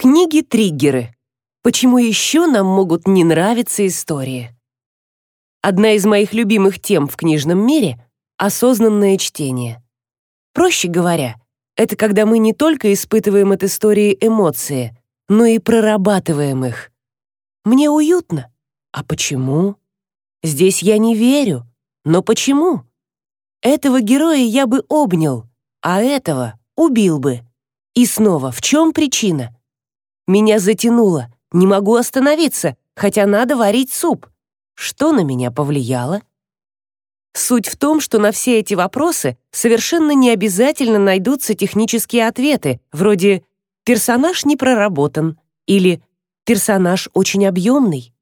Книги-триггеры. Почему еще нам могут не нравиться истории? Одна из моих любимых тем в книжном мире — осознанное чтение. Проще говоря, это когда мы не только испытываем от истории эмоции, но и прорабатываем их. Мне уютно. А почему? Здесь я не верю. Но почему? Этого героя я бы обнял, а этого убил бы. И снова, в чем причина? Меня затянуло, не могу остановиться, хотя надо варить суп. Что на меня повлияло? Суть в том, что на все эти вопросы совершенно не обязательно найдутся технические ответы, вроде «персонаж не проработан» или «персонаж очень объемный».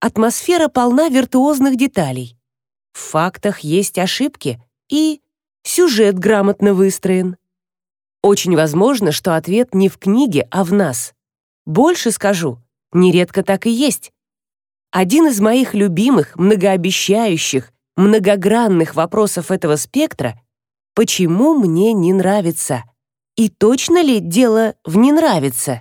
Атмосфера полна виртуозных деталей. В фактах есть ошибки и сюжет грамотно выстроен. Очень возможно, что ответ не в книге, а в нас. Больше скажу, нередко так и есть. Один из моих любимых, многообещающих, многогранных вопросов этого спектра — почему мне не нравится? И точно ли дело в «не нравится»?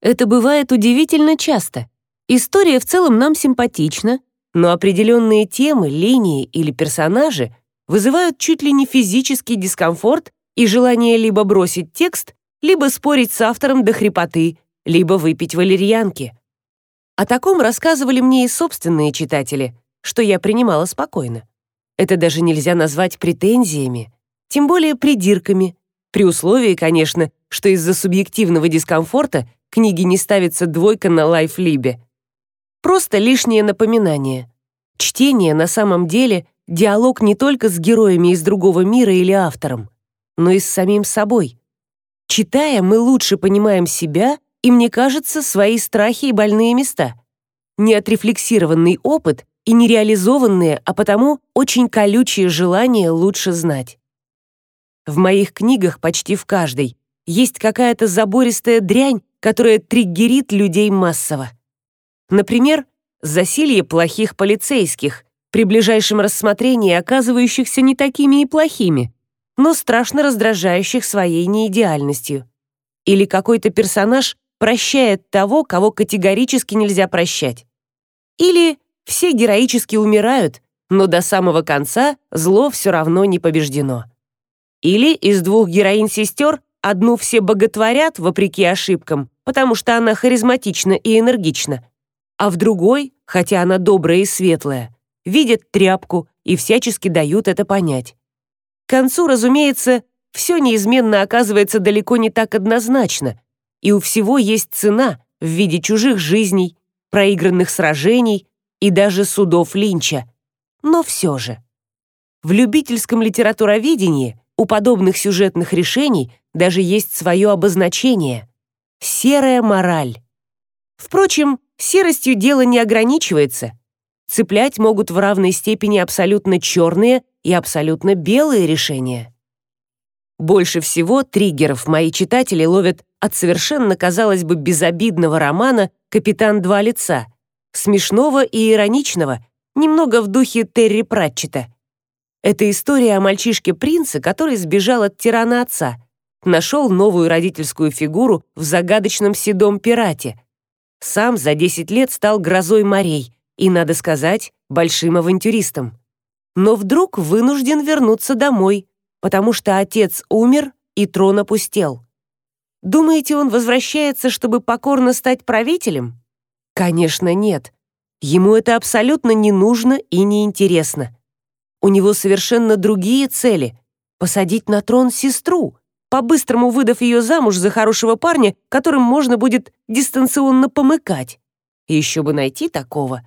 Это бывает удивительно часто. История в целом нам симпатична, но определенные темы, линии или персонажи вызывают чуть ли не физический дискомфорт и желание либо бросить текст, либо спорить с автором до хрипоты, либо выпить валерьянки. О таком рассказывали мне и собственные читатели, что я принимала спокойно. Это даже нельзя назвать претензиями, тем более придирками, при условии, конечно, что из-за субъективного дискомфорта книги не ставится двойка на лайфлибе. Просто лишнее напоминание. Чтение на самом деле диалог не только с героями из другого мира или автором, но и с самим собой. Читая, мы лучше понимаем себя и, мне кажется, свои страхи и больные места. Неотрефлексированный опыт и нереализованные, а потому очень колючие желания лучше знать. В моих книгах почти в каждой есть какая-то забористая дрянь, которая триггерит людей массово. Например, засилье плохих полицейских, при ближайшем рассмотрении оказывающихся не такими и плохими, но страшно раздражающих своей неидеальностью. Или какой-то персонаж прощает того, кого категорически нельзя прощать. Или все героически умирают, но до самого конца зло все равно не побеждено. Или из двух героинь-сестер одну все боготворят вопреки ошибкам, потому что она харизматична и энергична, а в другой, хотя она добрая и светлая, видят тряпку и всячески дают это понять. К концу, разумеется, все неизменно оказывается далеко не так однозначно, и у всего есть цена в виде чужих жизней, проигранных сражений и даже судов Линча. Но все же. В любительском литературоведении у подобных сюжетных решений даже есть свое обозначение — серая мораль. Впрочем, серостью дело не ограничивается. Цеплять могут в равной степени абсолютно черные и абсолютно белые решения. Больше всего триггеров мои читатели ловят от совершенно, казалось бы, безобидного романа «Капитан два лица», смешного и ироничного, немного в духе Терри Пратчета. Это история о мальчишке-принце, который сбежал от тирана отца, нашел новую родительскую фигуру в загадочном седом пирате. Сам за 10 лет стал грозой морей и, надо сказать, большим авантюристом. Но вдруг вынужден вернуться домой, потому что отец умер и трон опустел. Думаете, он возвращается, чтобы покорно стать правителем? Конечно, нет. Ему это абсолютно не нужно и не интересно. У него совершенно другие цели — посадить на трон сестру, по-быстрому выдав ее замуж за хорошего парня, которым можно будет дистанционно помыкать. Еще бы найти такого.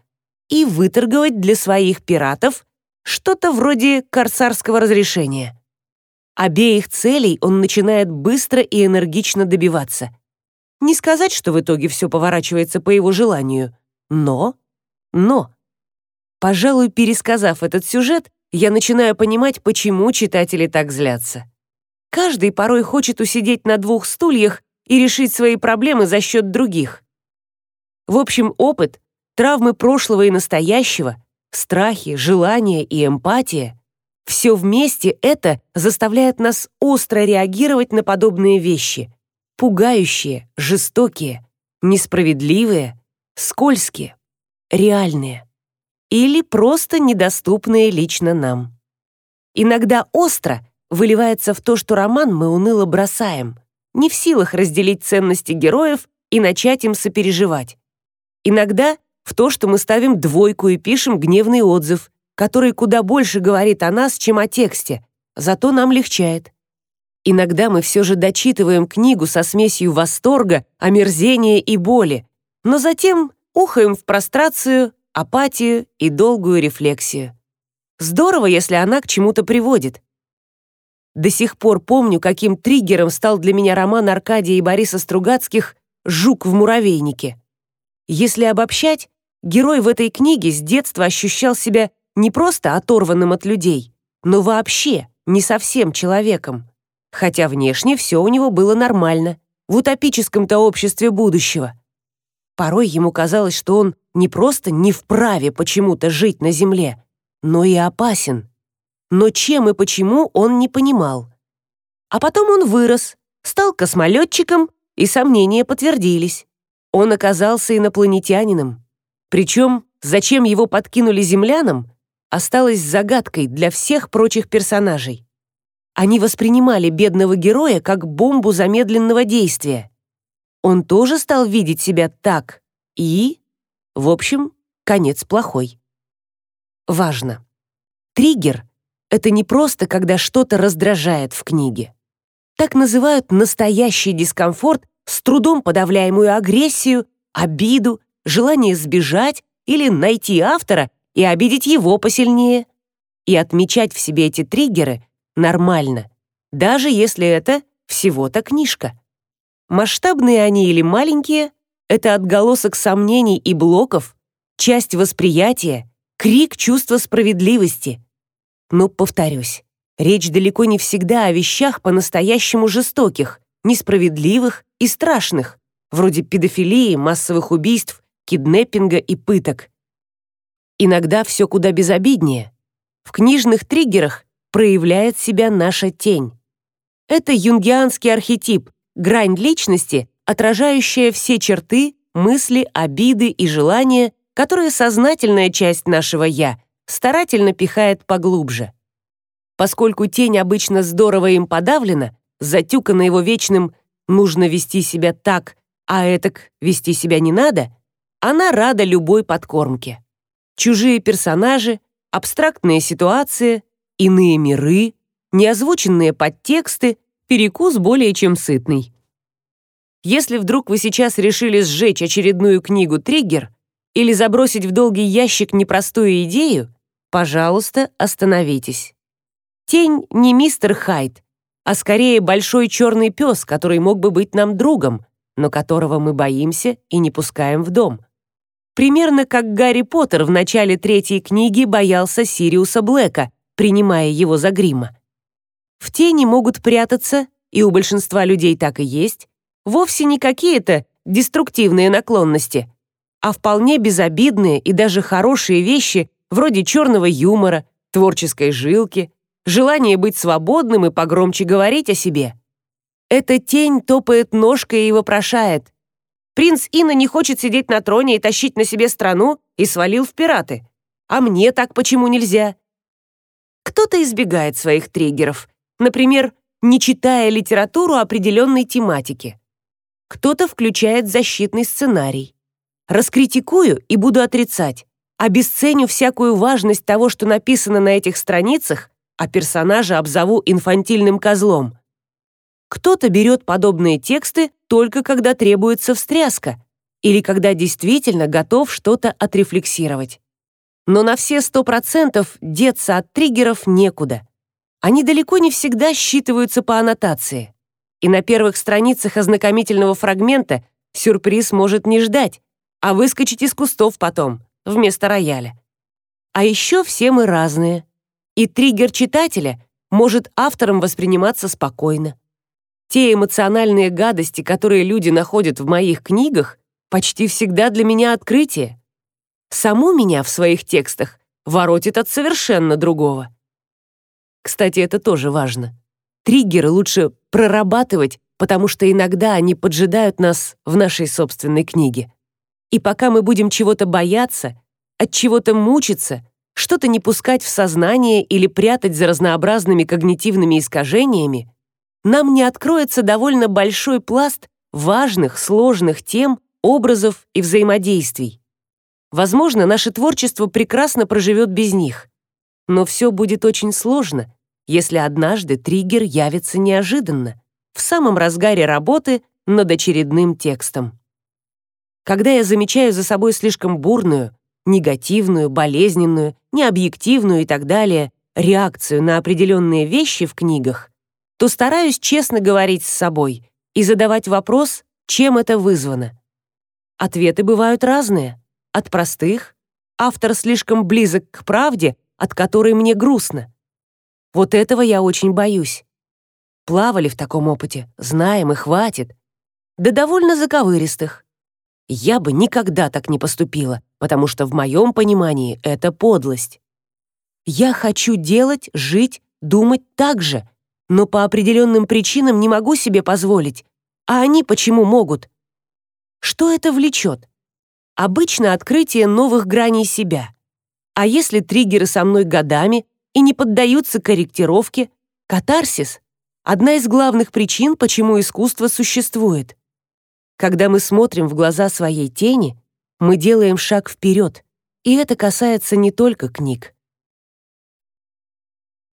И выторговать для своих пиратов что-то вроде корсарского разрешения. Обеих целей он начинает быстро и энергично добиваться. Не сказать, что в итоге все поворачивается по его желанию, но... Но... Пожалуй, пересказав этот сюжет, я начинаю понимать, почему читатели так злятся. Каждый порой хочет усидеть на двух стульях и решить свои проблемы за счет других. В общем, опыт, травмы прошлого и настоящего, страхи, желания и эмпатия все вместе это заставляет нас остро реагировать на подобные вещи, пугающие, жестокие, несправедливые, скользкие, реальные или просто недоступные лично нам. Иногда остро выливается в то, что роман мы уныло бросаем, не в силах разделить ценности героев и начать им сопереживать. Иногда в то, что мы ставим двойку и пишем гневный отзыв, который куда больше говорит о нас, чем о тексте, зато нам легчает. Иногда мы все же дочитываем книгу со смесью восторга, омерзения и боли, но затем ухаем в прострацию, апатию и долгую рефлексию. Здорово, если она к чему-то приводит. До сих пор помню, каким триггером стал для меня роман Аркадия и Бориса Стругацких «Жук в муравейнике». Если обобщать, герой в этой книге с детства ощущал себя не просто оторванным от людей, но вообще не совсем человеком. Хотя внешне все у него было нормально, в утопическом-то обществе будущего. Порой ему казалось, что он не просто не вправе почему-то жить на земле, но и опасен. Но чем и почему он не понимал. А потом он вырос, стал космолетчиком, и сомнения подтвердились. Он оказался инопланетянином. Причем, зачем его подкинули землянам, осталось загадкой для всех прочих персонажей. Они воспринимали бедного героя как бомбу замедленного действия. Он тоже стал видеть себя так. И, в общем, конец плохой. Важно. Триггер — это не просто, когда что-то раздражает в книге. Так называют настоящий дискомфорт, с трудом подавляемую агрессию, обиду, желание сбежать или найти автора и обидеть его посильнее. И отмечать в себе эти триггеры нормально, даже если это всего-то книжка. Масштабные они или маленькие — это отголосок сомнений и блоков, часть восприятия, крик чувства справедливости. Но, повторюсь, речь далеко не всегда о вещах по-настоящему жестоких, несправедливых и страшных, вроде педофилии, массовых убийств, киднеппинга и пыток. Иногда все куда безобиднее. В книжных триггерах проявляет себя наша тень. Это юнгианский архетип, грань личности, отражающая все черты, мысли, обиды и желания, которые сознательная часть нашего «я» старательно пихает поглубже. Поскольку тень обычно здорово им подавлена, затюкана его вечным «нужно вести себя так, а этак вести себя не надо», она рада любой подкормке. Чужие персонажи, абстрактные ситуации, иные миры, неозвученные подтексты, перекус более чем сытный. Если вдруг вы сейчас решили сжечь очередную книгу «Триггер» или забросить в долгий ящик непростую идею, пожалуйста, остановитесь. Тень не мистер Хайд, а скорее большой черный пес, который мог бы быть нам другом, но которого мы боимся и не пускаем в дом. Примерно как Гарри Поттер в начале третьей книги боялся Сириуса Блэка, принимая его за грима. В тени могут прятаться, и у большинства людей так и есть, вовсе не какие-то деструктивные наклонности, а вполне безобидные и даже хорошие вещи вроде черного юмора, творческой жилки, желание быть свободным и погромче говорить о себе. Эта тень топает ножкой и вопрошает. Принц Инна не хочет сидеть на троне и тащить на себе страну и свалил в пираты. А мне так почему нельзя? Кто-то избегает своих триггеров, например, не читая литературу определенной тематики. Кто-то включает защитный сценарий. Раскритикую и буду отрицать. Обесценю всякую важность того, что написано на этих страницах, а персонажа обзову инфантильным козлом. Кто-то берет подобные тексты только когда требуется встряска или когда действительно готов что-то отрефлексировать. Но на все сто процентов деться от триггеров некуда. Они далеко не всегда считываются по аннотации. И на первых страницах ознакомительного фрагмента сюрприз может не ждать, а выскочить из кустов потом, вместо рояля. А еще все мы разные. И триггер читателя может автором восприниматься спокойно. Те эмоциональные гадости, которые люди находят в моих книгах, почти всегда для меня открытие. Саму меня в своих текстах воротит от совершенно другого. Кстати, это тоже важно. Триггеры лучше прорабатывать, потому что иногда они поджидают нас в нашей собственной книге. И пока мы будем чего-то бояться, от чего-то мучиться, что-то не пускать в сознание или прятать за разнообразными когнитивными искажениями, нам не откроется довольно большой пласт важных, сложных тем, образов и взаимодействий. Возможно, наше творчество прекрасно проживет без них. Но все будет очень сложно, если однажды триггер явится неожиданно в самом разгаре работы над очередным текстом. Когда я замечаю за собой слишком бурную, негативную, болезненную, необъективную и так далее реакцию на определенные вещи в книгах, то стараюсь честно говорить с собой и задавать вопрос, чем это вызвано. Ответы бывают разные, от простых автор слишком близок к правде, от которой мне грустно. Вот этого я очень боюсь. Плавали в таком опыте, знаем и хватит. Да довольно заковыристых. Я бы никогда так не поступила, потому что в моем понимании это подлость. Я хочу делать, жить, думать так же, но по определенным причинам не могу себе позволить. А они почему могут? Что это влечет? Обычно открытие новых граней себя. А если триггеры со мной годами и не поддаются корректировке, катарсис одна из главных причин, почему искусство существует. Когда мы смотрим в глаза своей тени, мы делаем шаг вперед, и это касается не только книг.